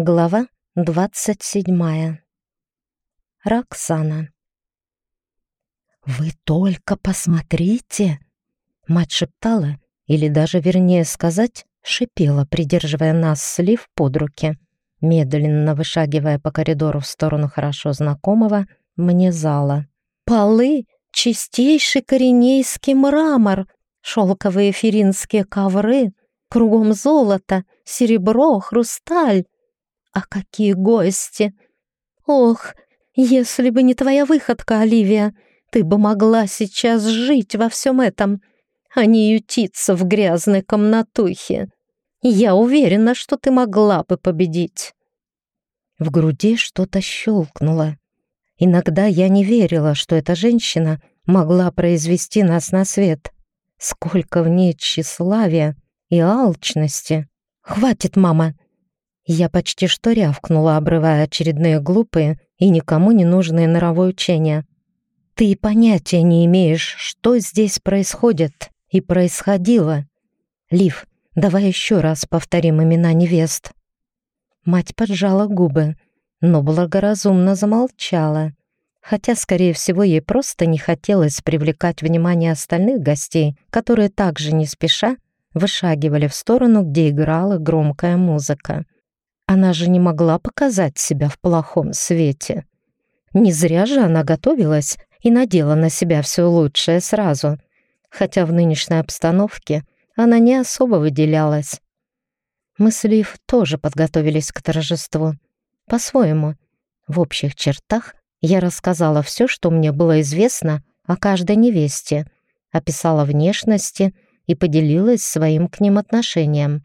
Глава двадцать седьмая. Роксана. «Вы только посмотрите!» Мать шептала, или даже, вернее сказать, шипела, придерживая нас слив под руки, медленно вышагивая по коридору в сторону хорошо знакомого мне зала. «Полы — чистейший коренейский мрамор, шелковые феринские ковры, кругом золото, серебро, хрусталь. А какие гости! Ох, если бы не твоя выходка, Оливия, ты бы могла сейчас жить во всем этом, а не ютиться в грязной комнатухе. Я уверена, что ты могла бы победить. В груди что-то щелкнуло. Иногда я не верила, что эта женщина могла произвести нас на свет. Сколько в ней тщеславия и алчности. «Хватит, мама!» Я почти что рявкнула, обрывая очередные глупые и никому не нужные норовое учения. «Ты понятия не имеешь, что здесь происходит и происходило. Лив, давай еще раз повторим имена невест». Мать поджала губы, но благоразумно замолчала, хотя, скорее всего, ей просто не хотелось привлекать внимание остальных гостей, которые также не спеша вышагивали в сторону, где играла громкая музыка. Она же не могла показать себя в плохом свете. Не зря же она готовилась и надела на себя все лучшее сразу, хотя в нынешней обстановке она не особо выделялась. Мы с Лив тоже подготовились к торжеству. По-своему. В общих чертах я рассказала все, что мне было известно о каждой невесте, описала внешности и поделилась своим к ним отношением.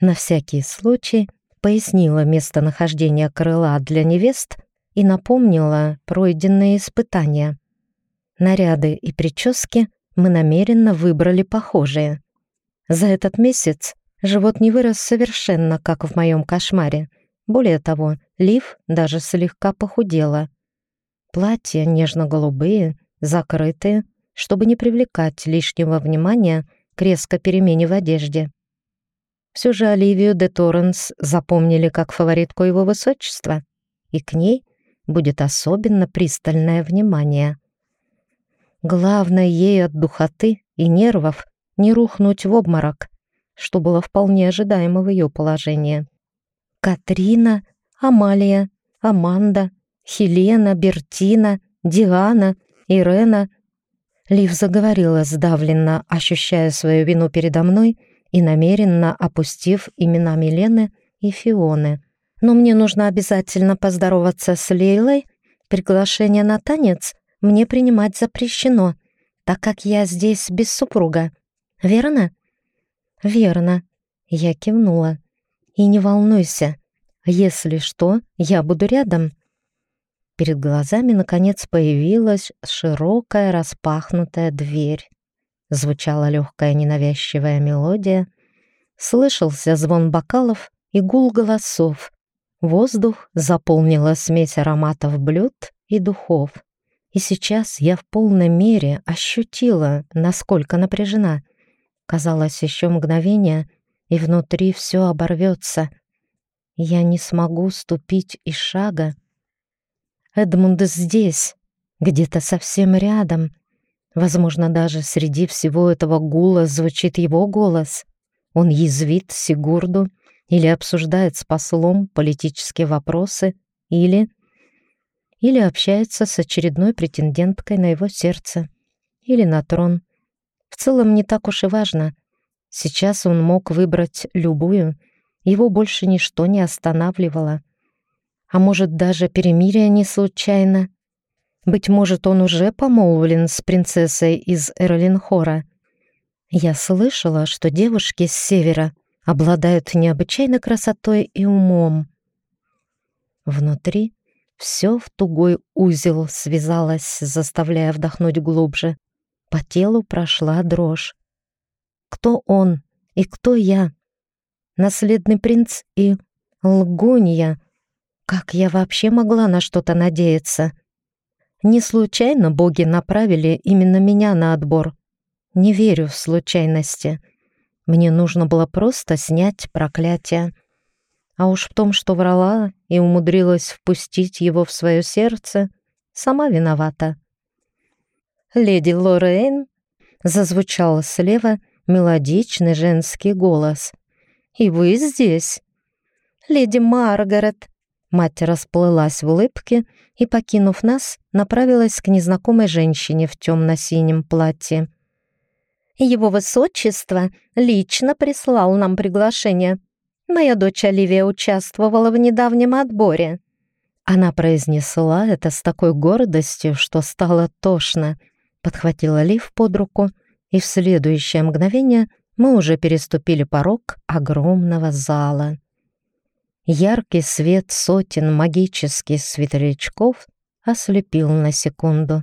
На всякий случай пояснила местонахождение крыла для невест и напомнила пройденные испытания. Наряды и прически мы намеренно выбрали похожие. За этот месяц живот не вырос совершенно, как в моем кошмаре. Более того, Лив даже слегка похудела. Платья нежно-голубые, закрытые, чтобы не привлекать лишнего внимания к резко перемене в одежде. Все же Оливию де Торренс запомнили как фаворитку его высочества, и к ней будет особенно пристальное внимание. Главное ей от духоты и нервов не рухнуть в обморок, что было вполне ожидаемо в ее положении. Катрина, Амалия, Аманда, Хелена, Бертина, Диана, Ирена. Лив заговорила сдавленно, ощущая свою вину передо мной — и намеренно опустив имена Милены и Фионы. Но мне нужно обязательно поздороваться с Лейлой. Приглашение на танец мне принимать запрещено, так как я здесь без супруга. Верно? Верно. Я кивнула. И не волнуйся. Если что, я буду рядом. Перед глазами, наконец, появилась широкая распахнутая дверь. Звучала легкая ненавязчивая мелодия, слышался звон бокалов и гул голосов. Воздух заполнила смесь ароматов блюд и духов. И сейчас я в полной мере ощутила, насколько напряжена. Казалось, еще мгновение, и внутри все оборвется. Я не смогу ступить и шага. Эдмунд здесь, где-то совсем рядом — Возможно, даже среди всего этого гула звучит его голос. Он язвит Сигурду или обсуждает с послом политические вопросы, или... Или общается с очередной претенденткой на его сердце. Или на трон. В целом не так уж и важно. Сейчас он мог выбрать любую, его больше ничто не останавливало. А может, даже перемирие не случайно? Быть может, он уже помолвлен с принцессой из Эрлинхора. Я слышала, что девушки с севера обладают необычайной красотой и умом. Внутри все в тугой узел связалось, заставляя вдохнуть глубже. По телу прошла дрожь. Кто он и кто я? Наследный принц и лгунья. Как я вообще могла на что-то надеяться? Не случайно боги направили именно меня на отбор. Не верю в случайности. Мне нужно было просто снять проклятие. А уж в том, что врала и умудрилась впустить его в свое сердце, сама виновата. «Леди Лоррейн?» — зазвучал слева мелодичный женский голос. «И вы здесь?» «Леди Маргарет!» Мать расплылась в улыбке и, покинув нас, направилась к незнакомой женщине в темно-синем платье. «Его высочество лично прислал нам приглашение. Моя дочь Оливия участвовала в недавнем отборе». Она произнесла это с такой гордостью, что стало тошно. Подхватила Лив под руку, и в следующее мгновение мы уже переступили порог огромного зала. Яркий свет сотен магических светлячков ослепил на секунду.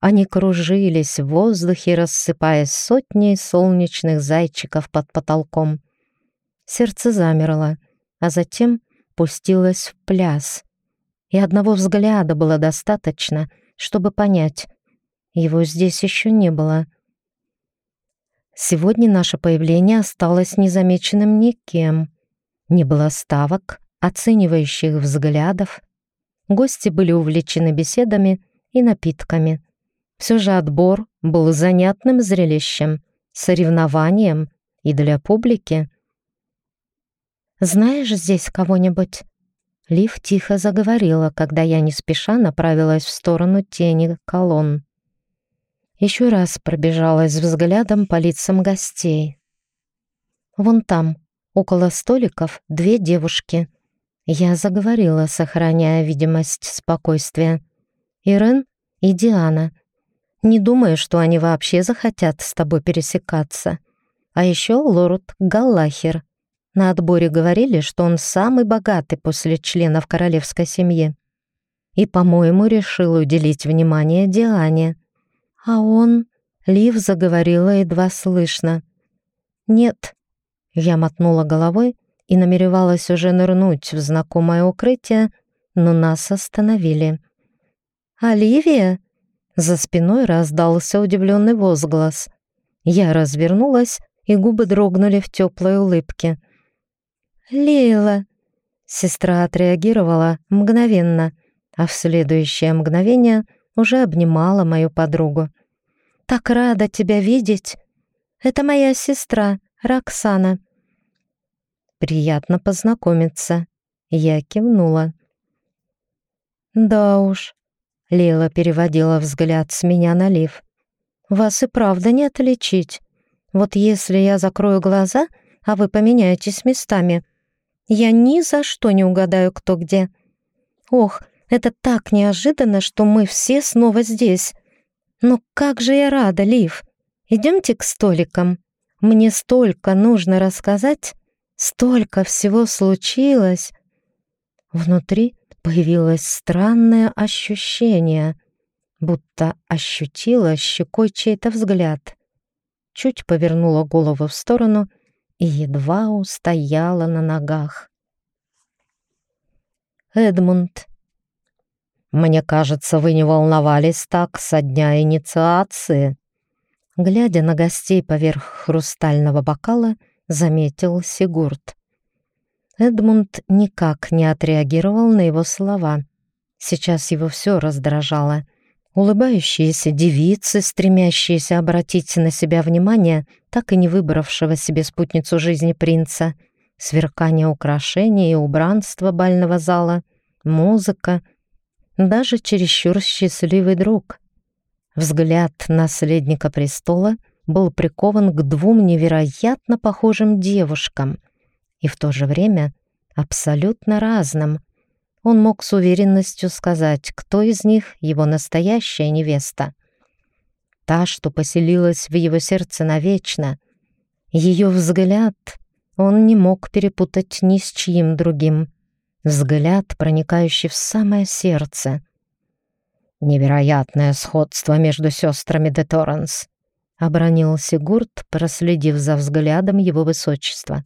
Они кружились в воздухе, рассыпаясь сотней солнечных зайчиков под потолком. Сердце замерло, а затем пустилось в пляс. И одного взгляда было достаточно, чтобы понять, его здесь еще не было. Сегодня наше появление осталось незамеченным никем. Не было ставок, оценивающих взглядов. Гости были увлечены беседами и напитками. Все же отбор был занятным зрелищем, соревнованием и для публики. «Знаешь здесь кого-нибудь?» Лив тихо заговорила, когда я не спеша направилась в сторону тени колонн. Еще раз пробежалась взглядом по лицам гостей. Вон там, Около столиков две девушки. Я заговорила, сохраняя видимость спокойствия. Ирен и Диана. Не думаю, что они вообще захотят с тобой пересекаться. А еще лорд Галлахер. На отборе говорили, что он самый богатый после членов королевской семьи. И, по-моему, решил уделить внимание Диане. А он... Лив заговорила едва слышно. «Нет, я мотнула головой и намеревалась уже нырнуть в знакомое укрытие, но нас остановили. «Оливия?» За спиной раздался удивленный возглас. Я развернулась, и губы дрогнули в теплой улыбке. «Лейла!» Сестра отреагировала мгновенно, а в следующее мгновение уже обнимала мою подругу. «Так рада тебя видеть! Это моя сестра, Роксана. Приятно познакомиться. Я кивнула. Да уж. Лейла переводила взгляд с меня на Лив. Вас и правда не отличить. Вот если я закрою глаза, а вы поменяетесь местами, я ни за что не угадаю, кто где. Ох, это так неожиданно, что мы все снова здесь. Но как же я рада, Лив. Идемте к столикам. Мне столько нужно рассказать. Столько всего случилось. Внутри появилось странное ощущение, будто ощутила щекой чей-то взгляд. Чуть повернула голову в сторону и едва устояла на ногах. Эдмунд. «Мне кажется, вы не волновались так со дня инициации». Глядя на гостей поверх хрустального бокала, заметил Сигурд. Эдмунд никак не отреагировал на его слова. Сейчас его все раздражало. Улыбающиеся девицы, стремящиеся обратить на себя внимание, так и не выбравшего себе спутницу жизни принца, сверкание украшений и убранство бального зала, музыка, даже чересчур счастливый друг. Взгляд наследника престола — был прикован к двум невероятно похожим девушкам и в то же время абсолютно разным. Он мог с уверенностью сказать, кто из них его настоящая невеста. Та, что поселилась в его сердце навечно. Ее взгляд он не мог перепутать ни с чьим другим. Взгляд, проникающий в самое сердце. Невероятное сходство между сестрами де Торренс обронил Сигурд, проследив за взглядом его высочества.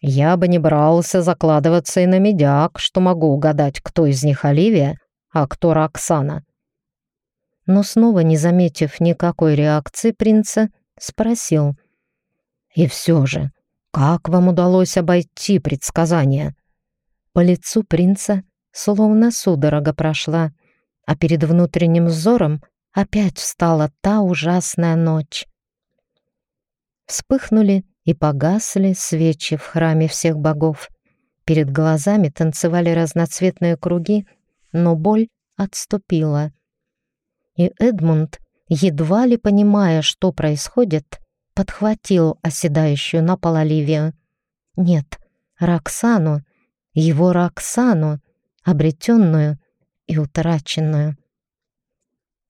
«Я бы не брался закладываться и на медяк, что могу угадать, кто из них Оливия, а кто Роксана». Но снова, не заметив никакой реакции принца, спросил. «И все же, Как вам удалось обойти предсказание?» По лицу принца словно судорога прошла, а перед внутренним взором опять встала та ужасная ночь. Вспыхнули и погасли свечи в храме всех богов. Перед глазами танцевали разноцветные круги, но боль отступила. И Эдмунд, едва ли понимая, что происходит, подхватил оседающую на пол Оливию. Нет, Роксану, его Роксану, обретенную и утраченную.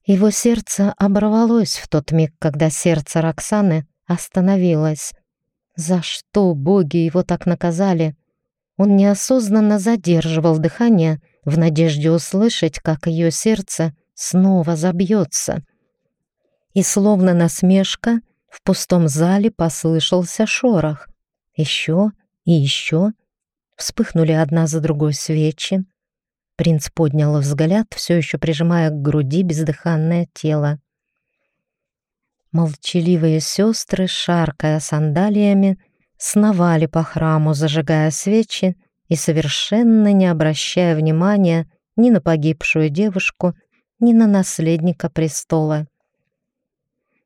Его сердце оборвалось в тот миг, когда сердце Роксаны остановилось. За что боги его так наказали? Он неосознанно задерживал дыхание в надежде услышать, как ее сердце снова забьется. И словно насмешка в пустом зале послышался шорох. Еще и еще. Вспыхнули одна за другой свечи. Принц поднял взгляд, все еще прижимая к груди бездыханное тело. Молчаливые сестры, шаркая сандалиями, сновали по храму, зажигая свечи и совершенно не обращая внимания ни на погибшую девушку, ни на наследника престола.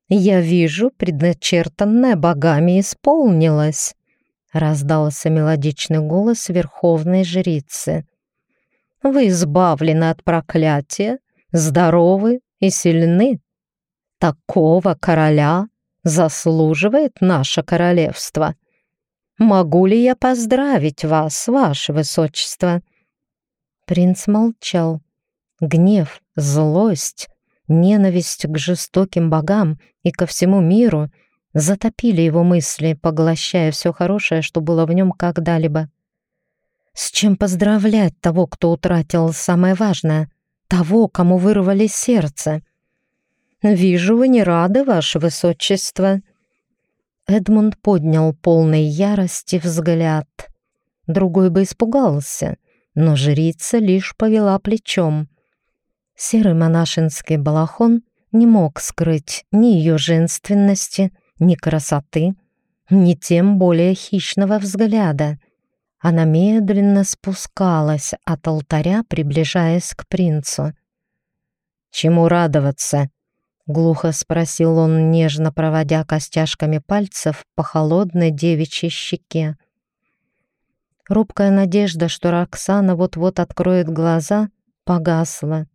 «Я вижу, предначертанное богами исполнилось», — раздался мелодичный голос верховной жрицы. «Вы избавлены от проклятия, здоровы и сильны. Такого короля заслуживает наше королевство. Могу ли я поздравить вас, ваше высочество?» Принц молчал. Гнев, злость, ненависть к жестоким богам и ко всему миру затопили его мысли, поглощая все хорошее, что было в нем когда-либо. С чем поздравлять того, кто утратил самое важное, того, кому вырвали сердце? «Вижу, вы не рады, ваше высочество». Эдмунд поднял полный ярости взгляд. Другой бы испугался, но жрица лишь повела плечом. Серый монашинский балахон не мог скрыть ни ее женственности, ни красоты, ни тем более хищного взгляда. Она медленно спускалась от алтаря, приближаясь к принцу. «Чему радоваться?» — глухо спросил он, нежно проводя костяшками пальцев по холодной девичьей щеке. Робкая надежда, что Роксана вот-вот откроет глаза, погасла.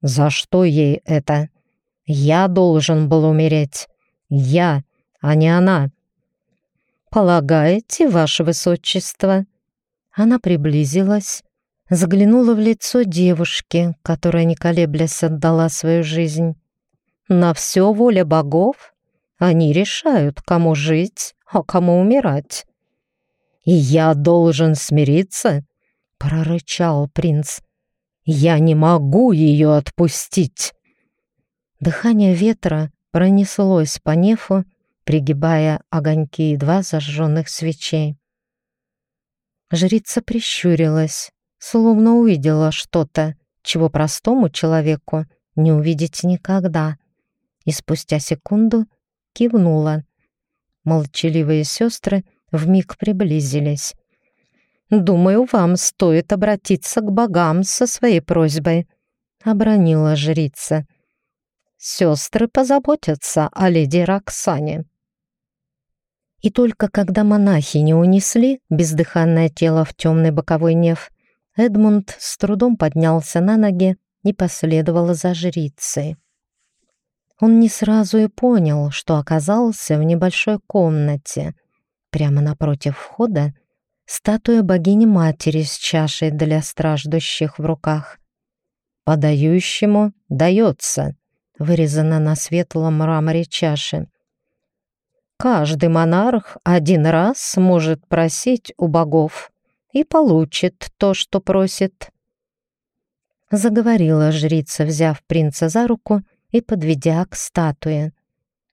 За что ей это? Я должен был умереть. Я, а не она. Полагаете, ваше высочество? Она приблизилась, заглянула в лицо девушки, которая, не колеблясь, отдала свою жизнь. На все воля богов. Они решают, кому жить, а кому умирать. «И я должен смириться?» — прорычал принц. Я не могу ее отпустить!» Дыхание ветра пронеслось по нефу, пригибая огоньки едва зажженных свечей. Жрица прищурилась, словно увидела что-то, чего простому человеку не увидеть никогда, и спустя секунду кивнула. Молчаливые сестры вмиг приблизились. Думаю, вам стоит обратиться к богам со своей просьбой», — обронила жрица. «Сестры позаботятся о леди Роксане». И только когда монахи не унесли бездыханное тело в темный боковой неф, Эдмунд с трудом поднялся на ноги и последовал за жрицей. Он не сразу и понял, что оказался в небольшой комнате. Прямо напротив входа статуя богини-матери с чашей для страждущих в руках. «Подающему дается», вырезана на светлом мраморе чаши. Каждый монарх один раз может просить у богов и получит то, что просит. Заговорила жрица, взяв принца за руку и подведя к статуе.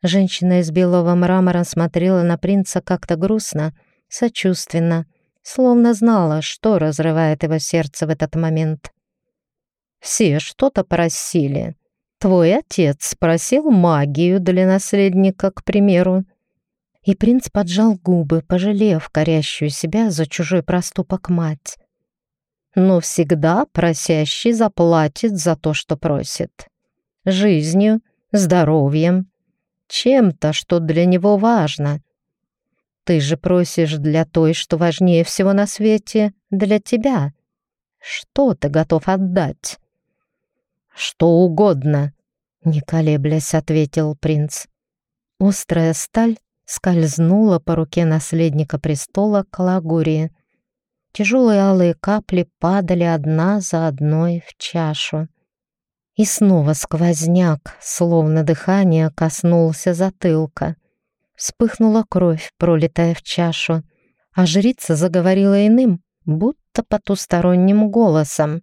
Женщина из белого мрамора смотрела на принца как-то грустно, сочувственно, словно знала, что разрывает его сердце в этот момент. «Все что-то просили. Твой отец просил магию для наследника, к примеру. И принц поджал губы, пожалев корящую себя за чужой проступок мать. Но всегда просящий заплатит за то, что просит. Жизнью, здоровьем, чем-то, что для него важно. Ты же просишь для той, что важнее всего на свете, для тебя. Что ты готов отдать? Что угодно, не колеблясь, ответил принц. Острая сталь скользнула по руке наследника престола к Лагурии. Тяжелые алые капли падали одна за одной в чашу. И снова сквозняк, словно дыхание, коснулся затылка. Вспыхнула кровь, пролетая в чашу, а жрица заговорила иным, будто потусторонним голосом.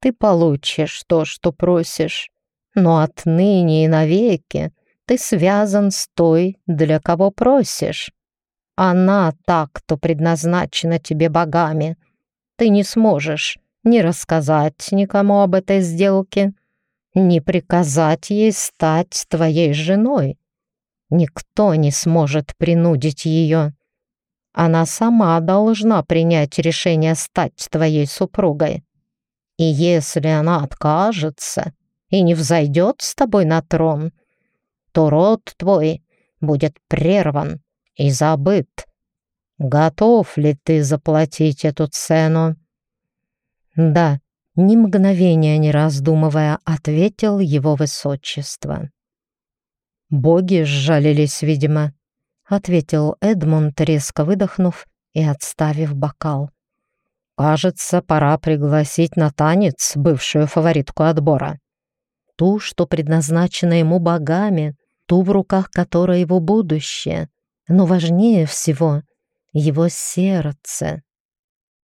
«Ты получишь то, что просишь, но отныне и навеки ты связан с той, для кого просишь. Она так, кто предназначена тебе богами. Ты не сможешь ни рассказать никому об этой сделке, ни приказать ей стать твоей женой. Никто не сможет принудить ее. Она сама должна принять решение стать твоей супругой. И если она откажется и не взойдет с тобой на трон, то род твой будет прерван и забыт. Готов ли ты заплатить эту цену? Да, ни мгновения не раздумывая, ответил его высочество. Боги сжалились, видимо, ответил Эдмунд, резко выдохнув и отставив бокал. Кажется, пора пригласить на танец бывшую фаворитку отбора. Ту, что предназначена ему богами, ту, в руках которой его будущее, но важнее всего — его сердце.